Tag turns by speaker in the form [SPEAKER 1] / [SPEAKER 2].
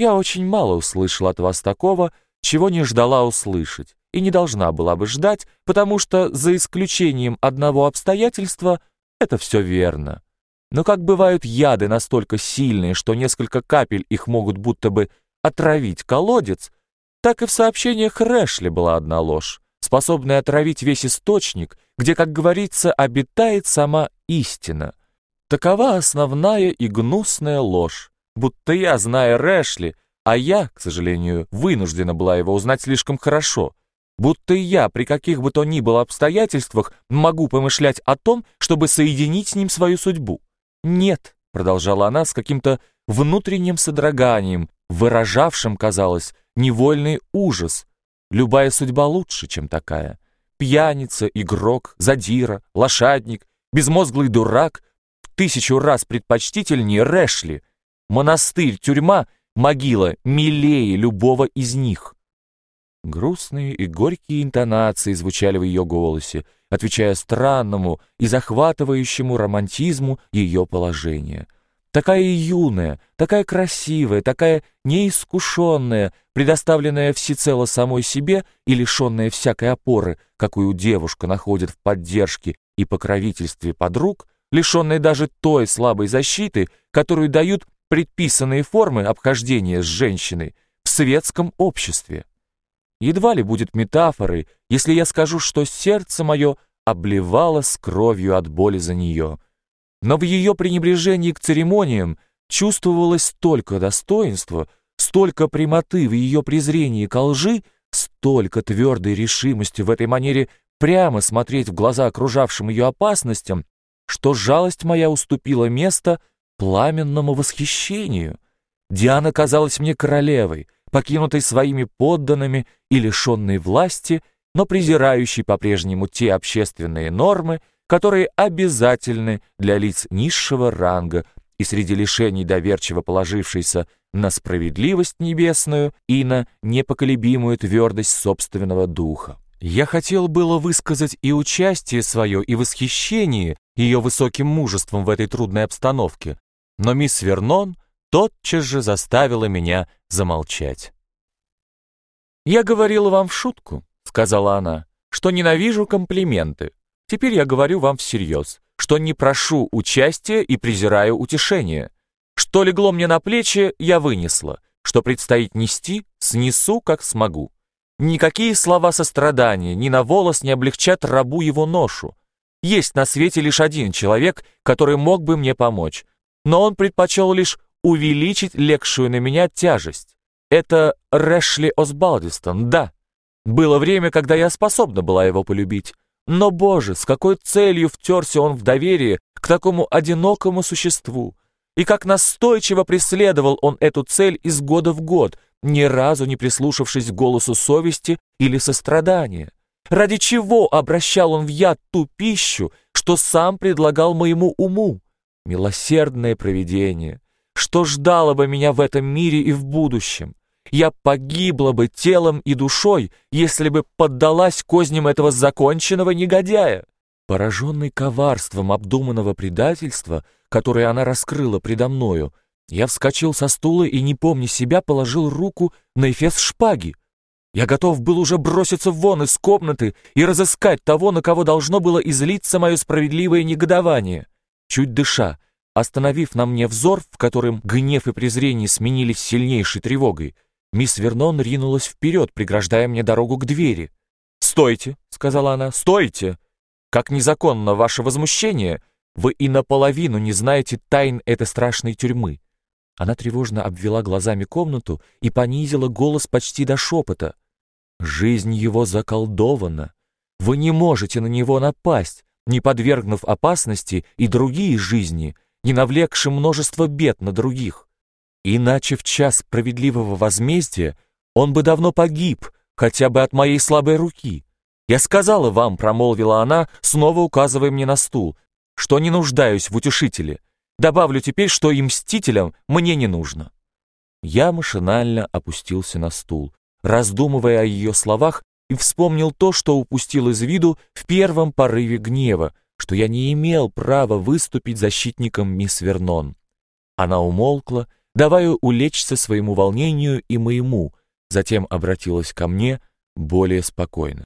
[SPEAKER 1] Я очень мало услышала от вас такого, чего не ждала услышать, и не должна была бы ждать, потому что, за исключением одного обстоятельства, это все верно. Но как бывают яды настолько сильные, что несколько капель их могут будто бы отравить колодец, так и в сообщениях Рэшли была одна ложь, способная отравить весь источник, где, как говорится, обитает сама истина. Такова основная и гнусная ложь, будто я, зная Рэшли, а я, к сожалению, вынуждена была его узнать слишком хорошо, будто я при каких бы то ни было обстоятельствах могу помышлять о том, чтобы соединить с ним свою судьбу. «Нет», — продолжала она с каким-то внутренним содроганием, выражавшим, казалось, невольный ужас. Любая судьба лучше, чем такая. Пьяница, игрок, задира, лошадник, безмозглый дурак в тысячу раз предпочтительнее Рэшли. Монастырь, тюрьма, могила милее любого из них. Грустные и горькие интонации звучали в ее голосе, отвечая странному и захватывающему романтизму ее положения. Такая юная, такая красивая, такая неискушенная, предоставленная всецело самой себе и лишенная всякой опоры, какую девушка находит в поддержке и покровительстве подруг, лишенная даже той слабой защиты, которую дают предписанные формы обхождения с женщиной в светском обществе. Едва ли будет метафорой, если я скажу, что сердце мое обливалось кровью от боли за нее. Но в ее пренебрежении к церемониям чувствовалось столько достоинства, столько прямоты в ее презрении к лжи, столько твердой решимости в этой манере прямо смотреть в глаза окружавшим ее опасностям, что жалость моя уступила место пламенному восхищению. Диана казалась мне королевой — покинутой своими подданными и лишенной власти, но презирающей по-прежнему те общественные нормы, которые обязательны для лиц низшего ранга и среди лишений доверчиво положившейся на справедливость небесную и на непоколебимую твердость собственного духа. Я хотел было высказать и участие свое, и восхищение ее высоким мужеством в этой трудной обстановке, но мисс Вернон тотчас же заставила меня замолчать. «Я говорила вам в шутку», — сказала она, — «что ненавижу комплименты. Теперь я говорю вам всерьез, что не прошу участия и презираю утешения. Что легло мне на плечи, я вынесла, что предстоит нести, снесу, как смогу. Никакие слова сострадания ни на волос не облегчат рабу его ношу. Есть на свете лишь один человек, который мог бы мне помочь, но он предпочел лишь увеличить легшую на меня тяжесть. Это Рэшли Осбалдистон, да. Было время, когда я способна была его полюбить. Но, боже, с какой целью втерся он в доверие к такому одинокому существу? И как настойчиво преследовал он эту цель из года в год, ни разу не прислушавшись к голосу совести или сострадания? Ради чего обращал он в яд ту пищу, что сам предлагал моему уму? Милосердное провидение! что ждало бы меня в этом мире и в будущем. Я погибла бы телом и душой, если бы поддалась козням этого законченного негодяя. Пораженный коварством обдуманного предательства, которое она раскрыла предо мною, я вскочил со стула и, не помня себя, положил руку на эфес шпаги. Я готов был уже броситься вон из комнаты и разыскать того, на кого должно было излиться мое справедливое негодование. Чуть дыша, Остановив на мне взор, в котором гнев и презрение сменились сильнейшей тревогой, мисс Вернон ринулась вперед, преграждая мне дорогу к двери. «Стойте!» — сказала она. «Стойте! Как незаконно ваше возмущение! Вы и наполовину не знаете тайн этой страшной тюрьмы!» Она тревожно обвела глазами комнату и понизила голос почти до шепота. «Жизнь его заколдована. Вы не можете на него напасть, не подвергнув опасности и другие жизни, не навлекшим множество бед на других. Иначе в час справедливого возмездия он бы давно погиб, хотя бы от моей слабой руки. Я сказала вам, промолвила она, снова указывая мне на стул, что не нуждаюсь в утешителе. Добавлю теперь, что и мстителям мне не нужно. Я машинально опустился на стул, раздумывая о ее словах, и вспомнил то, что упустил из виду в первом порыве гнева, что я не имел права выступить защитником мисс Вернон. Она умолкла, давая улечься своему волнению и моему, затем обратилась ко мне более спокойно.